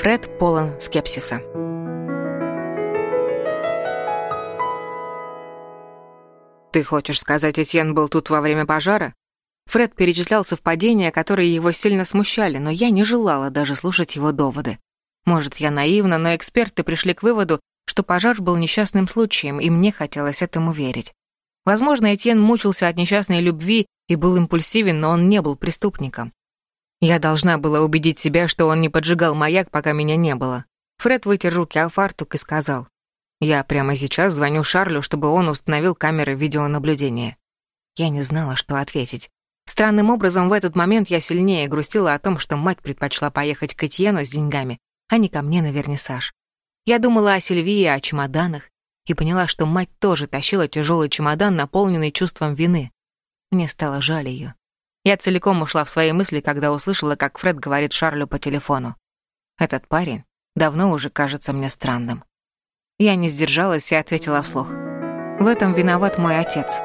Фред полон скепсиса. «Ты хочешь сказать, Этьен был тут во время пожара?» Фред перечислял совпадения, которые его сильно смущали, но я не желала даже слушать его доводы. Может, я наивна, но эксперты пришли к выводу, что пожар был несчастным случаем, и мне хотелось этому верить. Возможно, Этьен мучился от несчастной любви и был импульсивен, но он не был преступником. Я должна была убедить себя, что он не поджигал маяк, пока меня не было. Фред вытер руки о фартук и сказал, «Я прямо сейчас звоню Шарлю, чтобы он установил камеры видеонаблюдения». Я не знала, что ответить. Странным образом в этот момент я сильнее грустила о том, что мать предпочла поехать к Этьену с деньгами, а не ко мне на вернисаж. Я думала о Сильвии, о чемоданах, и поняла, что мать тоже тащила тяжелый чемодан, наполненный чувством вины. Мне стало жаль ее. Я целиком ушла в свои мысли, когда услышала, как Фред говорит Шарлю по телефону. Этот парень давно уже кажется мне странным. Я не сдержалась и ответила вслух. В этом виноват мой отец.